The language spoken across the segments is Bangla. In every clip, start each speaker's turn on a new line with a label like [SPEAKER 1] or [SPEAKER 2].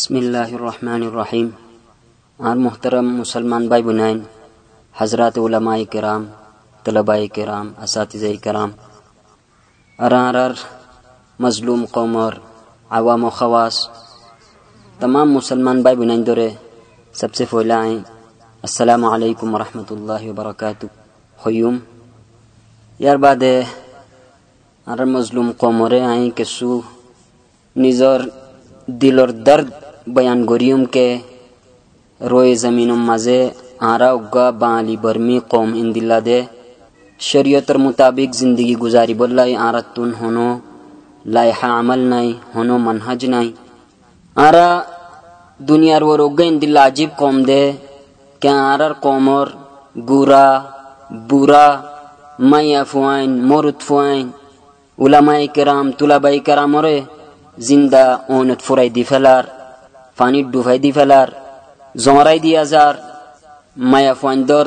[SPEAKER 1] بسم اللہ الرحمن الرحیم اور محترم مسلمان بھائی بنائن حضرات علماء کرام طلباء کرام اساتذہ کرام ارار ار مظلوم قوم اور عوام و خواص تمام مسلمان بھائی بنائن دورے سب سے پھولا آئیں السلام علیکم ورحمۃ اللہ وبرکاتہ خیوم یار بعد ار مظلوم قومر آئیں کہ سو نظر دل اور درد গরিয়ম কে রয়ে জমিনম মাঝে আরা উগা বাঙালি বর্মি কম ইন্দিল্লা দে শরীয়তর মুতাবিক জিন্দগি গুজারি বললাই আরাতুন হনো লাইহা আমল নাই হনো মানহাজ নাই আরা দুনিয়ার ওর উগা ইন্দিল্লা আজিব কম দে কে আরার কমর গুরা বুরা মাইয়া ফুয়াইন মরুত ফুয়াইন উলামাই কেরাম তুলাবাই কেরামরে জিন্দা ওনত ফুরাই দি ফেলার পানির ডুবাই দি ফেলার, জমরাই দিয়া যার মায়া ফন্দর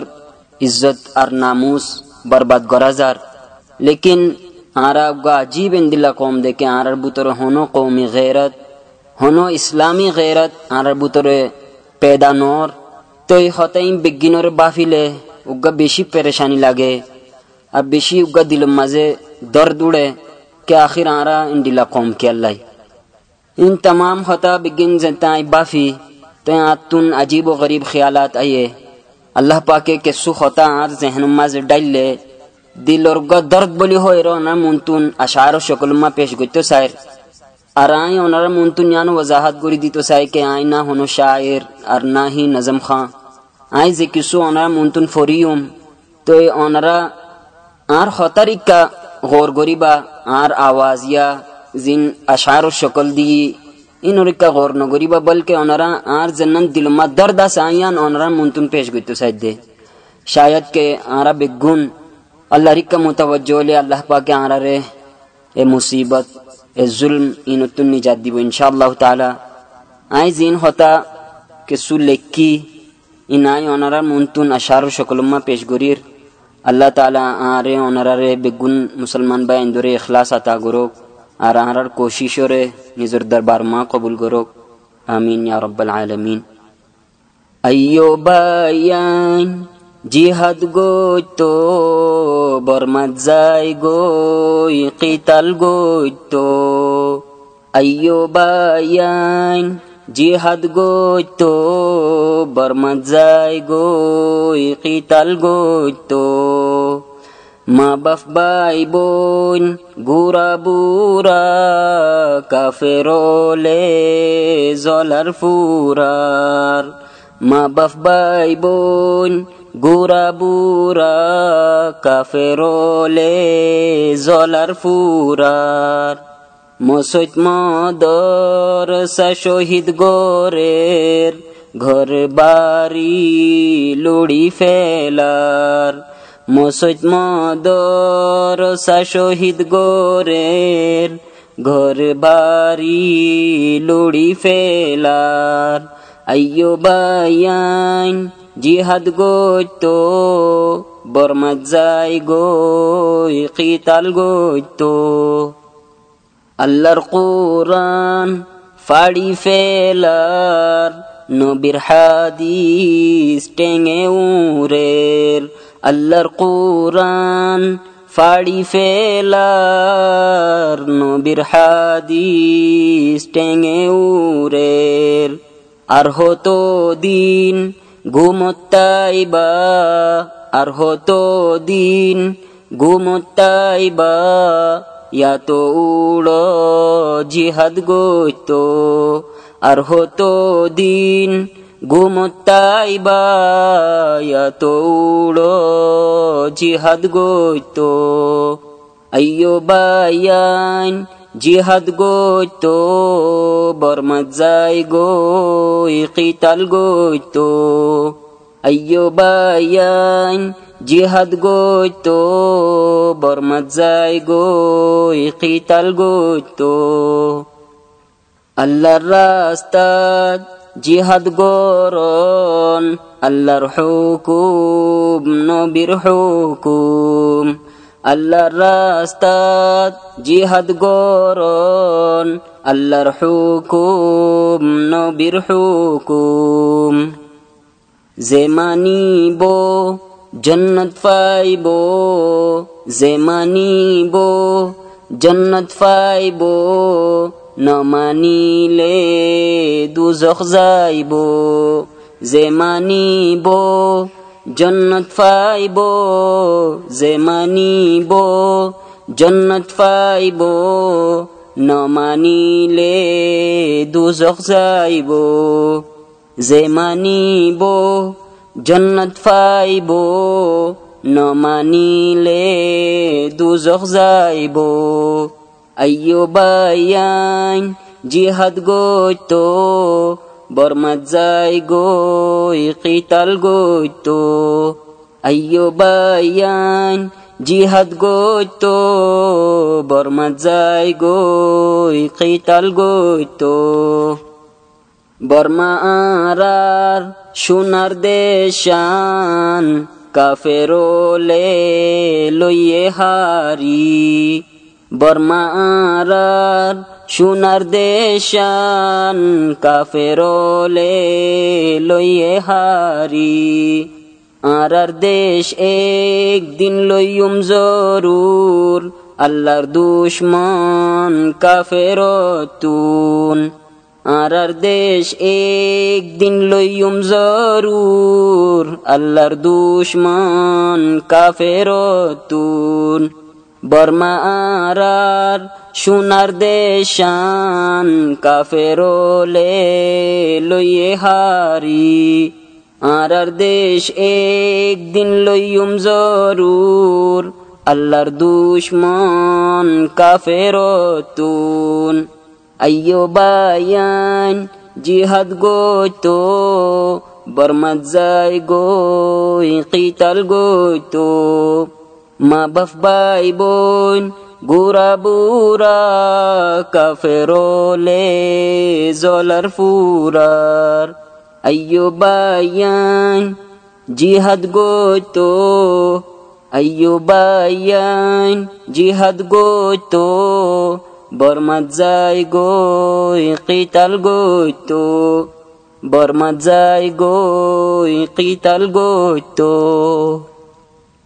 [SPEAKER 1] ইজ্জত আর নামুস বরবাদ করা যার। লেকিন আরা আবগা আজীব ইন্দিল্লা কম দেখে আরার বুতরে হনো কৌমি গেরত হনো ইসলামী গেরত আরার বুতরে পেদা নর। তৈ হতাইম বিজ্ঞানরে বাফিলে উগা বেশি পেরেশানি লাগে, আর বেশি উগা দিল মাঝে দর্দ উড়ে কে আখির আরা ইন্ডিলা কম কে আল্লাহ। ان تمام خطا بگن زنتائیں بافی تیاں تن عجیب و غریب خیالات آئیے۔ اللہ پاکے کے سو خطا آر ذہن ماز ڈائل لے۔ دل اور گو درد بلی ہوئی رو نہ منتون اشعار و شکل ما پیش گجتو سائر۔ آرائیں اور نرم منتون یانو وضاحت گوری دیتو سائر کہ آئیں نہ ہونو شاعر اور نہ ہی نظم خان۔ آئیں زکی سو اونرا منتون فوریم تو اے اور اونرا آر خطر اکا غور گوری با آر آوازیا زین اشعار شکل دی. این رکا غور نگوری با آر اونرا ارزنن دلما درد سایان اونرا منتون پیش گیتو تو سجدے شاید کہ آرا بگن اللہ رکا متوجہ لے اللہ پاک آرا رے اے مصیبت، اے ظلم، اینو تن نجات دیو انشاءاللہ تعالی. آئی زین ہوتا کہ سو لکی این آئی اونرا منتون اشار و شکلما پیش گریر اللہ تعالی آرے اونرا رے بگن مسلمان با اندور اخلاص آتا گروک. আরার কোশিশরে নিজের দরবার মা কবুল গরক আমিন ইয়া রাব্বাল আলামিন আইয়ো বায়ান জিহাদ গইতো বর্মাত যাই গই কিতাল গইতো আইয়ো বায়ান জিহাদ গইতো বর্মাত যাই গই কিতাল গইতো মা বাপ বাই বোন গুরা বুরা কাফেরলে জলার ফুরার মা বাপ বাই বোন গুরা বুরা কাফেরলে জলার ফুরার মসৈত মদর সা শহীদ গোরের ঘর বাড়ি লুড়ি ফেলার মসৈত মদর সা শহীদ গোরের ঘর বাড়ি লুড়ি ফেলার। আইয়ো বায়ান জিহাদ গইতো, বর্মাত যাই গই, কিতাল গইতো। আল্লাহর কোরআন ফাড়ি ফেলার, নবীর হাদিস টেঙে উরের। আল্লাহর কোরআন ফাড়ি ফেলার নবীর হাদিস টেঙে উরের আর হতো দিন ঘুমত্তাইবা আর হতো দিন ঘুমত্তাইবা ইয়া তো উড়ো জিহাদ গইতো। আর হতো দিন ঘুমত্তাইবা ইয়া তো উড়ো জিহাদ গইতো আইয়ো বায়ান জিহাদ গইতো বর্মাত যাই গই কিতাল গইতো আইয়ো বায়ান জিহাদ গইতো বর্মাত যাই গই কিতাল গইতো আল্লাহর jihad goron allar hukum no bir hukum allar rastat jihad goron allar hukum no bir hukum zemani bo jannat faibo zemani bo jannat faibo মানিলে দুজখ যাইব যে মানিব জন্নত পাইব যে মানিব জন্নত পাইব ন মানিলে দুজখ যাইব যে মানিব জন্নত পাইব ন মানিলে দুজখ যাইব ایوبایان جهاد گوی تو برمزای گوی قیتال گوی تو ایوبایان جهاد گوی تو برمزای گوی قیتال گوی تو برما آرار شونر دیشان کافرو لے لوی حاری আরার সোনার দেশান কাফেরোলে লইয়ে হারি। আরার দেশ একদিন লইয়ুম জরুর, আল্লাহর দুশ্মন কাফেরতুন। আরার দেশ একদিন লইয়ুম জরুর, আল্লাহর দুশ্মন কাফেরতুন। বর্মা আরার সোনার দেশান কাফেরোলে লইয়ে হারি। আরার দেশ একদিন লইয়ুম জরুর, আল্লাহর দুশ্মন কাফেরতুন আইয়ো বায়ান জিহাদ গইতো, বর্মাত যাই গই, কিতাল গইতো। ما مبف بایبون گورا بورا کافرول زولر فورار ایو بایان جیهد گوتو ایو بایان جیهد گوتو برمدزای گوی قیتل گوتو برمدزای گوی قیتل گوتو